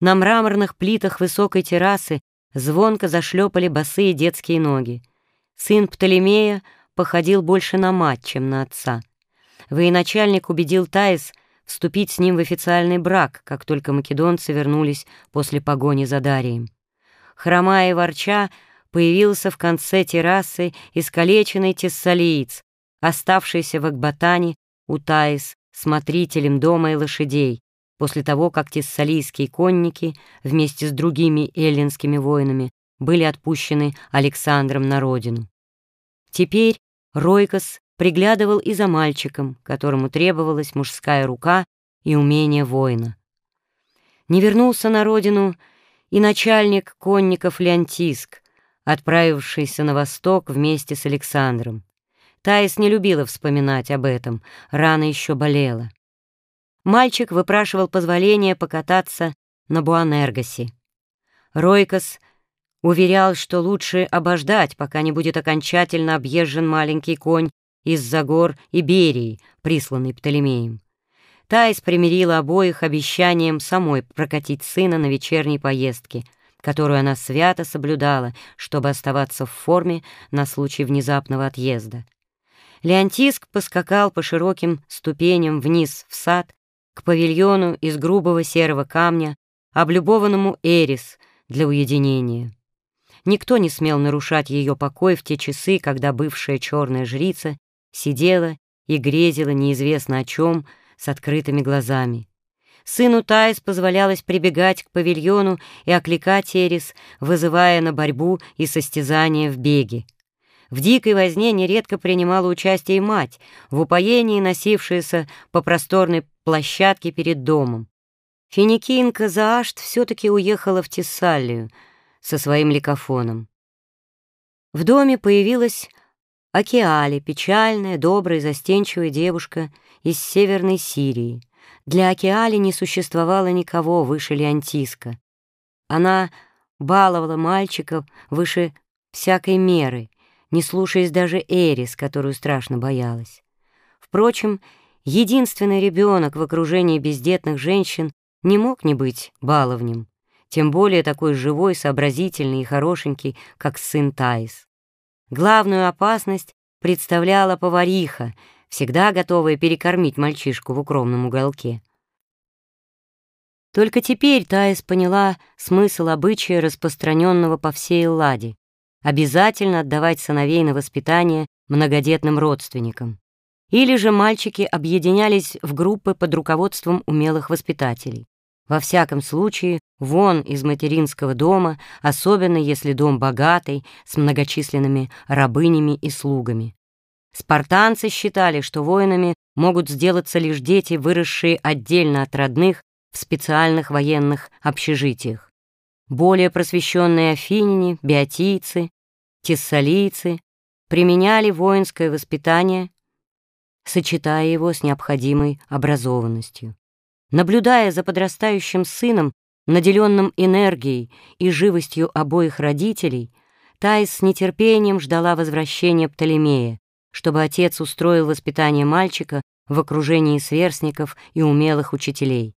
На мраморных плитах высокой террасы звонко зашлепали босые детские ноги. Сын Птолемея походил больше на мать, чем на отца. Военачальник убедил Таис вступить с ним в официальный брак, как только македонцы вернулись после погони за Дарием. Хромая и ворча, появился в конце террасы искалеченный тессалиец, оставшийся в Акбатане у Таис смотрителем дома и лошадей, после того, как тессалийские конники вместе с другими эллинскими воинами были отпущены Александром на родину. Теперь Ройкос приглядывал и за мальчиком, которому требовалась мужская рука и умение воина. Не вернулся на родину и начальник конников Леонтиск, отправившийся на восток вместе с Александром. Таис не любила вспоминать об этом, рана еще болела. Мальчик выпрашивал позволение покататься на Буанергосе. Ройкос уверял, что лучше обождать, пока не будет окончательно объезжен маленький конь из-за гор Иберии, присланный Птолемеем. Таис примирила обоих обещанием самой прокатить сына на вечерней поездке, которую она свято соблюдала, чтобы оставаться в форме на случай внезапного отъезда. Леонтиск поскакал по широким ступеням вниз в сад, к павильону из грубого серого камня, облюбованному Эрис для уединения. Никто не смел нарушать ее покой в те часы, когда бывшая черная жрица сидела и грезила неизвестно о чем с открытыми глазами. Сыну Таис позволялось прибегать к павильону и окликать Эрис, вызывая на борьбу и состязания в беге. В дикой возне нередко принимала участие и мать, в упоении носившаяся по просторной площадке перед домом. Финикинка Заашт все-таки уехала в Тессалию со своим ликофоном. В доме появилась Океали, печальная, добрая, застенчивая девушка из Северной Сирии. Для Океали не существовало никого выше Леонтиска. Она баловала мальчиков выше всякой меры, не слушаясь даже Эрис, которую страшно боялась. Впрочем, единственный ребенок в окружении бездетных женщин не мог не быть баловнем, тем более такой живой, сообразительный и хорошенький, как сын Таис. Главную опасность представляла повариха, всегда готовая перекормить мальчишку в укромном уголке. Только теперь Таис поняла смысл обычая, распространенного по всей Элладе — обязательно отдавать сыновей на воспитание многодетным родственникам. Или же мальчики объединялись в группы под руководством умелых воспитателей. Во всяком случае, вон из материнского дома, особенно если дом богатый, с многочисленными рабынями и слугами. Спартанцы считали, что воинами могут сделаться лишь дети, выросшие отдельно от родных в специальных военных общежитиях. Более просвещенные афиняне, биотийцы, тессалийцы применяли воинское воспитание, сочетая его с необходимой образованностью. Наблюдая за подрастающим сыном, наделенным энергией и живостью обоих родителей, Таис с нетерпением ждала возвращения Птолемея, чтобы отец устроил воспитание мальчика в окружении сверстников и умелых учителей.